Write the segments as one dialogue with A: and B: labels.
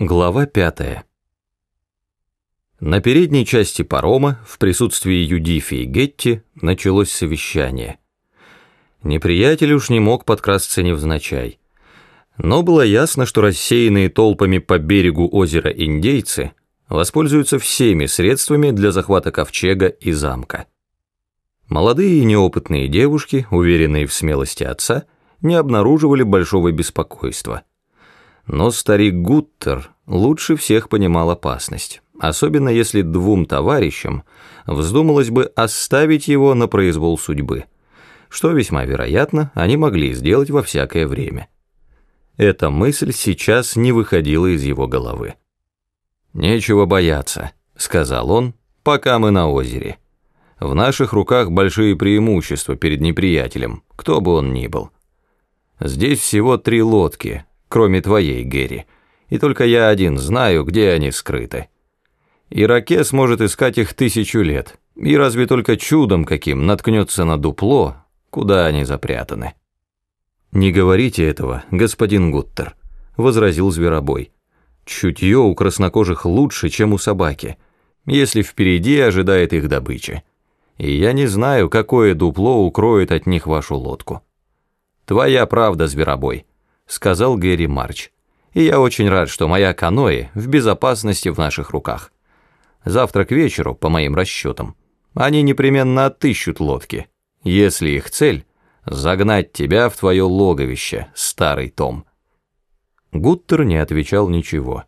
A: Глава пятая. На передней части парома, в присутствии Юдифи и Гетти, началось совещание. Неприятель уж не мог подкрасться невзначай. Но было ясно, что рассеянные толпами по берегу озера индейцы воспользуются всеми средствами для захвата ковчега и замка. Молодые и неопытные девушки, уверенные в смелости отца, не обнаруживали большого беспокойства – но старик Гуттер лучше всех понимал опасность, особенно если двум товарищам вздумалось бы оставить его на произвол судьбы, что весьма вероятно они могли сделать во всякое время. Эта мысль сейчас не выходила из его головы. «Нечего бояться», — сказал он, — «пока мы на озере. В наших руках большие преимущества перед неприятелем, кто бы он ни был. Здесь всего три лодки, кроме твоей, Гэри, и только я один знаю, где они скрыты. Иракес может искать их тысячу лет, и разве только чудом каким наткнется на дупло, куда они запрятаны. «Не говорите этого, господин Гуттер», — возразил Зверобой. «Чутье у краснокожих лучше, чем у собаки, если впереди ожидает их добыча. И я не знаю, какое дупло укроет от них вашу лодку». «Твоя правда, Зверобой», — сказал Гэри Марч. «И я очень рад, что моя каноэ в безопасности в наших руках. Завтра к вечеру, по моим расчетам, они непременно отыщут лодки, если их цель — загнать тебя в твое логовище, старый Том». Гуттер не отвечал ничего.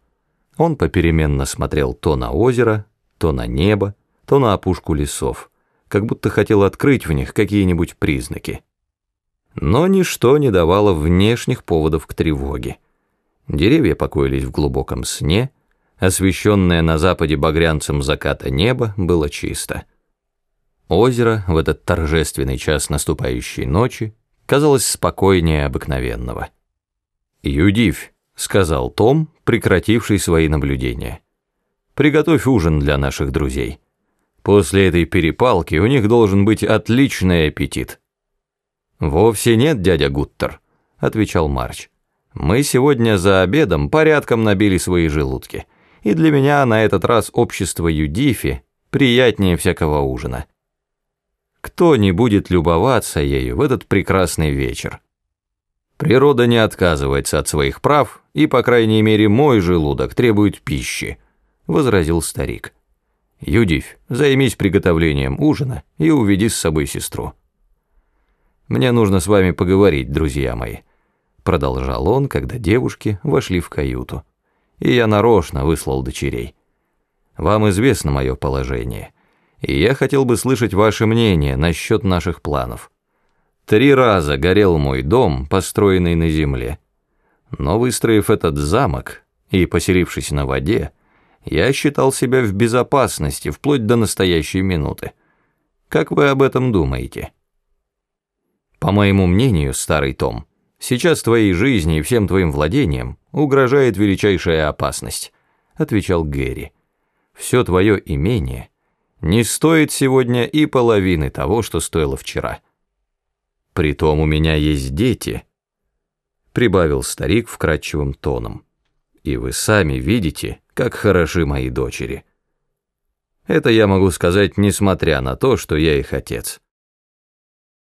A: Он попеременно смотрел то на озеро, то на небо, то на опушку лесов, как будто хотел открыть в них какие-нибудь признаки. Но ничто не давало внешних поводов к тревоге. Деревья покоились в глубоком сне, освещенное на западе багрянцем заката небо было чисто. Озеро в этот торжественный час наступающей ночи казалось спокойнее обыкновенного. «Юдивь», — сказал Том, прекративший свои наблюдения, — «приготовь ужин для наших друзей. После этой перепалки у них должен быть отличный аппетит». «Вовсе нет, дядя Гуттер», — отвечал Марч. «Мы сегодня за обедом порядком набили свои желудки, и для меня на этот раз общество Юдифи приятнее всякого ужина. Кто не будет любоваться ею в этот прекрасный вечер? Природа не отказывается от своих прав, и, по крайней мере, мой желудок требует пищи», — возразил старик. «Юдифь, займись приготовлением ужина и уведи с собой сестру». Мне нужно с вами поговорить, друзья мои», — продолжал он, когда девушки вошли в каюту. «И я нарочно выслал дочерей. Вам известно мое положение, и я хотел бы слышать ваше мнение насчет наших планов. Три раза горел мой дом, построенный на земле. Но выстроив этот замок и поселившись на воде, я считал себя в безопасности вплоть до настоящей минуты. Как вы об этом думаете?» По моему мнению, старый Том, сейчас твоей жизни и всем твоим владениям угрожает величайшая опасность, отвечал Гэри. Все твое имение не стоит сегодня и половины того, что стоило вчера. Притом у меня есть дети, прибавил старик вкрадчивым тоном. И вы сами видите, как хороши мои дочери. Это я могу сказать, несмотря на то, что я их отец.